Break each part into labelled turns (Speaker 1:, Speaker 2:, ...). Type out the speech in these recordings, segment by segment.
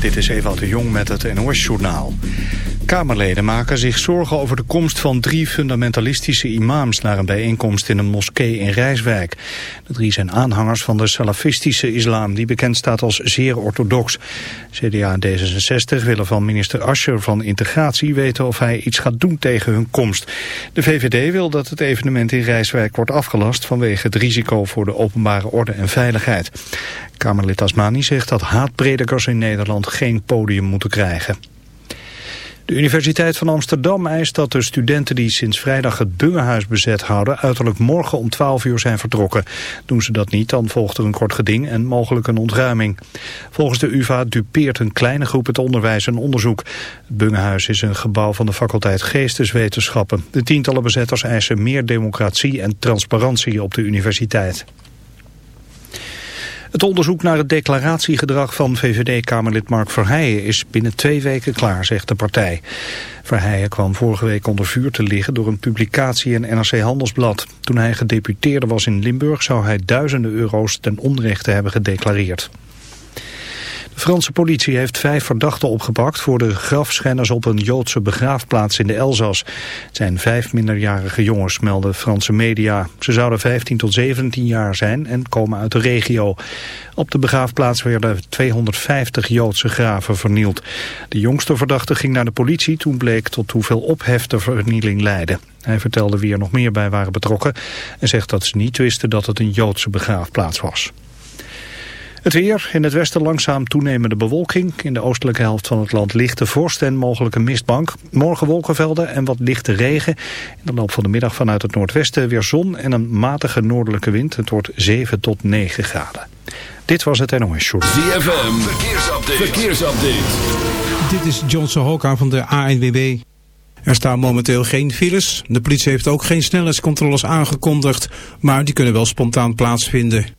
Speaker 1: Dit is Ewald de Jong met het NOS-journaal. Kamerleden maken zich zorgen over de komst van drie fundamentalistische imams... naar een bijeenkomst in een moskee in Rijswijk. De drie zijn aanhangers van de salafistische islam... die bekend staat als zeer orthodox. CDA en D66 willen van minister Ascher van Integratie weten... of hij iets gaat doen tegen hun komst. De VVD wil dat het evenement in Rijswijk wordt afgelast... vanwege het risico voor de openbare orde en veiligheid. Kamerlid Asmani zegt dat haatpredikers in Nederland geen podium moeten krijgen. De Universiteit van Amsterdam eist dat de studenten die sinds vrijdag het Bungehuis bezet houden uiterlijk morgen om 12 uur zijn vertrokken. Doen ze dat niet, dan volgt er een kort geding en mogelijk een ontruiming. Volgens de UvA dupeert een kleine groep het onderwijs en onderzoek. Het Bungehuis is een gebouw van de faculteit Geesteswetenschappen. De tientallen bezetters eisen meer democratie en transparantie op de universiteit. Het onderzoek naar het declaratiegedrag van VVD-Kamerlid Mark Verheijen is binnen twee weken klaar, zegt de partij. Verheijen kwam vorige week onder vuur te liggen door een publicatie in NRC Handelsblad. Toen hij gedeputeerde was in Limburg zou hij duizenden euro's ten onrechte hebben gedeclareerd. Franse politie heeft vijf verdachten opgepakt voor de grafschennis op een Joodse begraafplaats in de Elzas. Het zijn vijf minderjarige jongens, melden Franse media. Ze zouden 15 tot 17 jaar zijn en komen uit de regio. Op de begraafplaats werden 250 Joodse graven vernield. De jongste verdachte ging naar de politie toen bleek tot hoeveel ophef de vernieling leidde. Hij vertelde wie er nog meer bij waren betrokken en zegt dat ze niet wisten dat het een Joodse begraafplaats was. Het weer, in het westen langzaam toenemende bewolking. In de oostelijke helft van het land lichte vorst en mogelijke mistbank. Morgen wolkenvelden en wat lichte regen. In de loop van de middag vanuit het noordwesten weer zon en een matige noordelijke wind. Het wordt 7 tot 9 graden. Dit was het NOS Short.
Speaker 2: ZFM, verkeersupdate. verkeersupdate.
Speaker 3: Dit is John Sohoka van de ANWB. Er staan momenteel geen files. De politie heeft ook geen snelheidscontroles aangekondigd. Maar die kunnen wel spontaan plaatsvinden.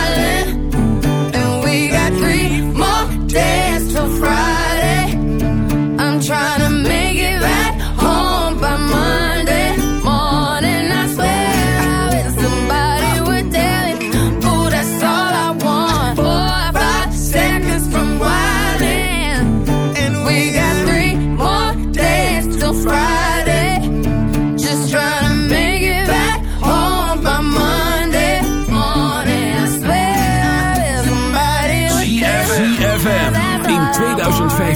Speaker 4: day.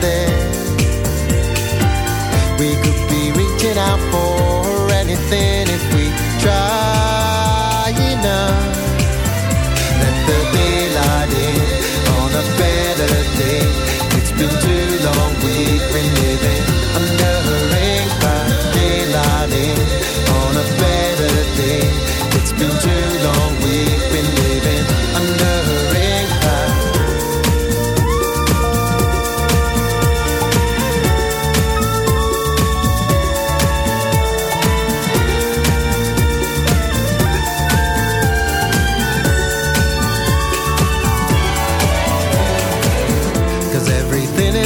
Speaker 5: there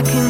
Speaker 6: I can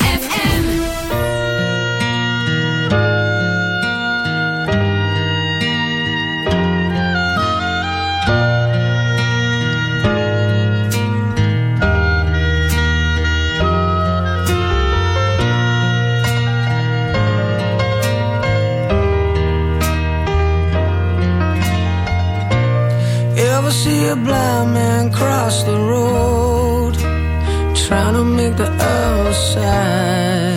Speaker 7: the road, trying to make the
Speaker 6: outside.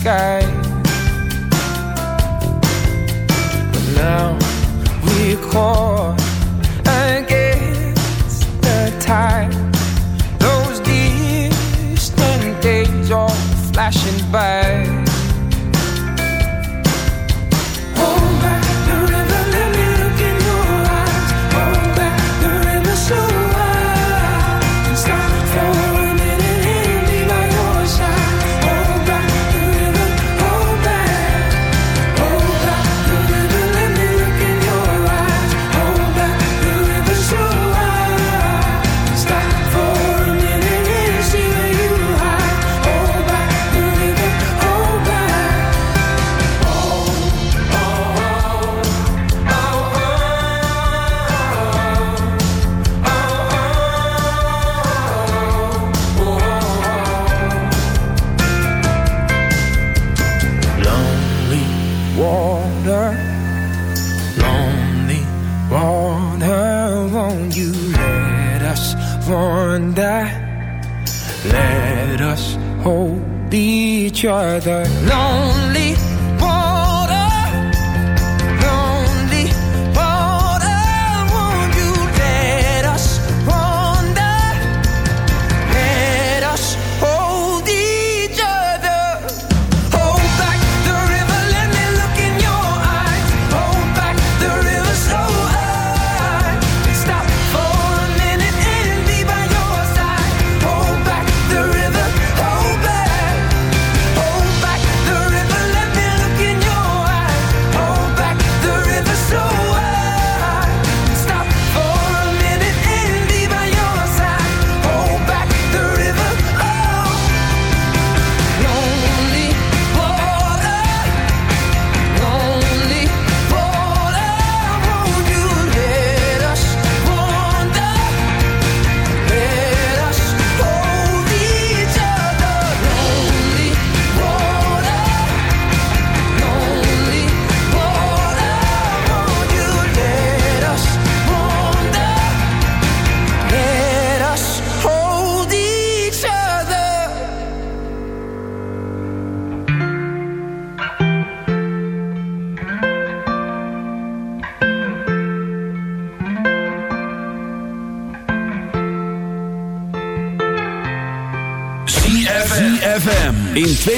Speaker 6: Sky.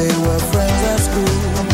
Speaker 7: they were
Speaker 8: friends
Speaker 9: at school.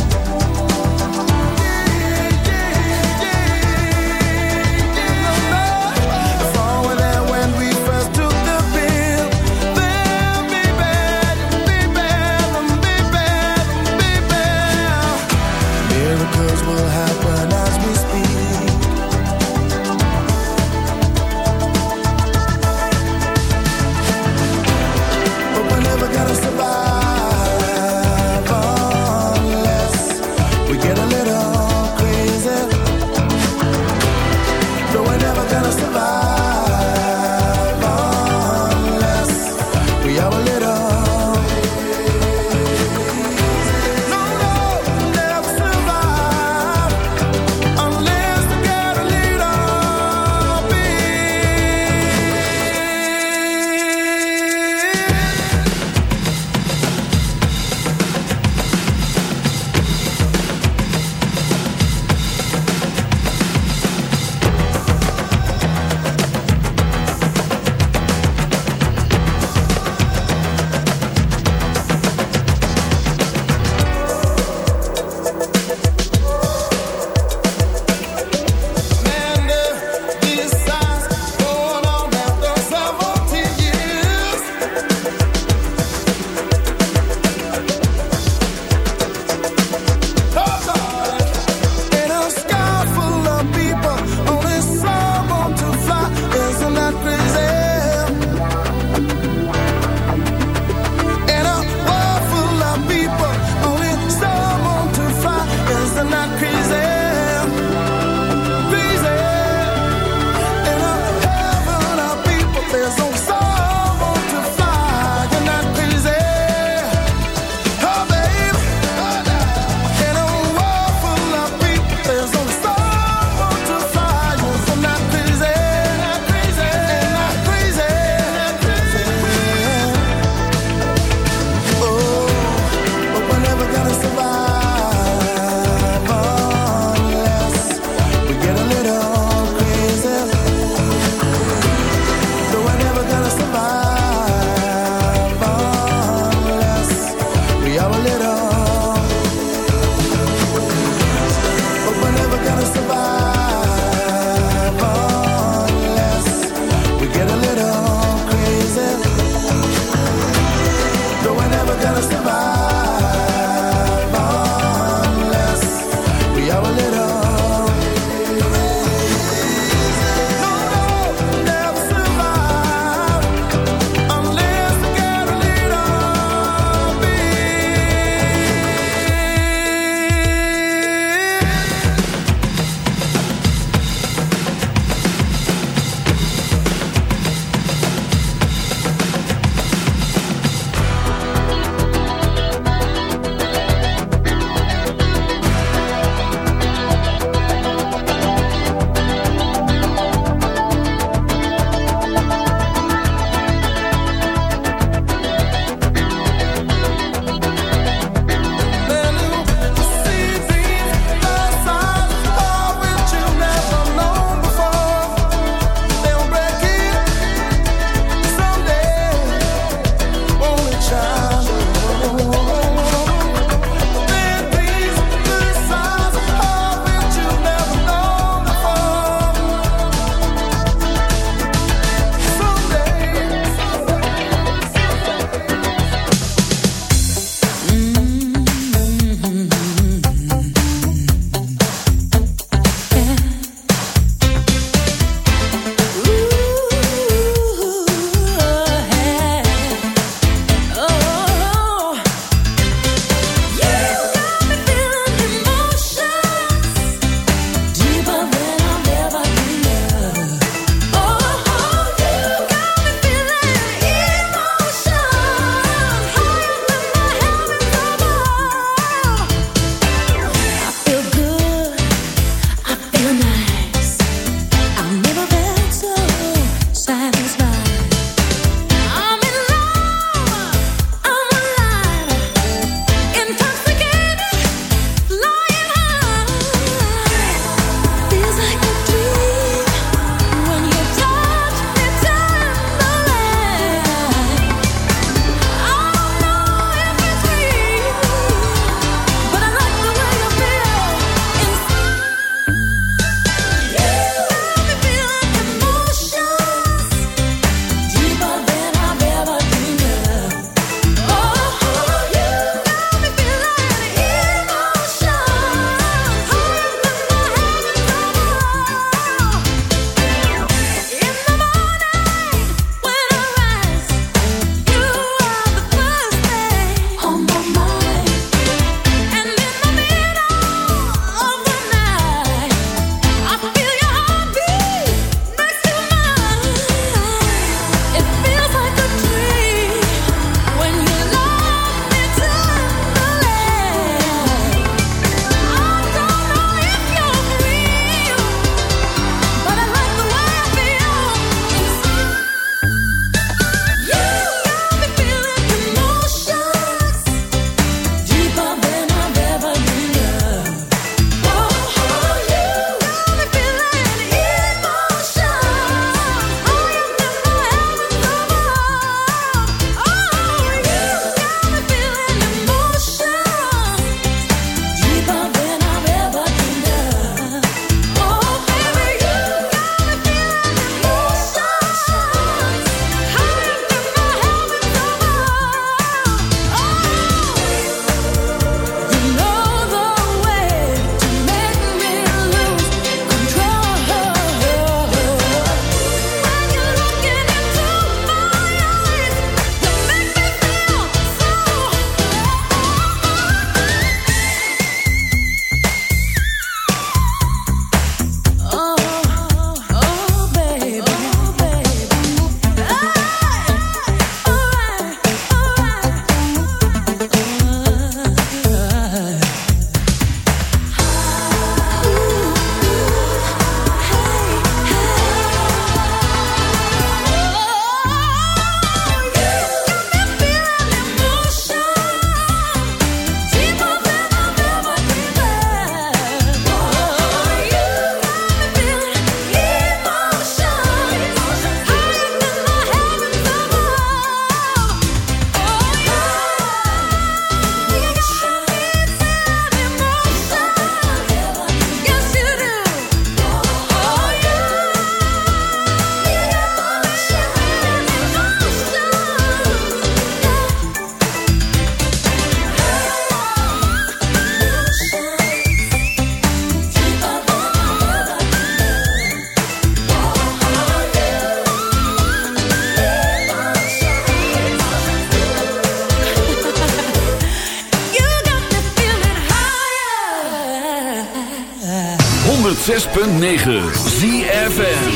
Speaker 9: 106.9 ZFN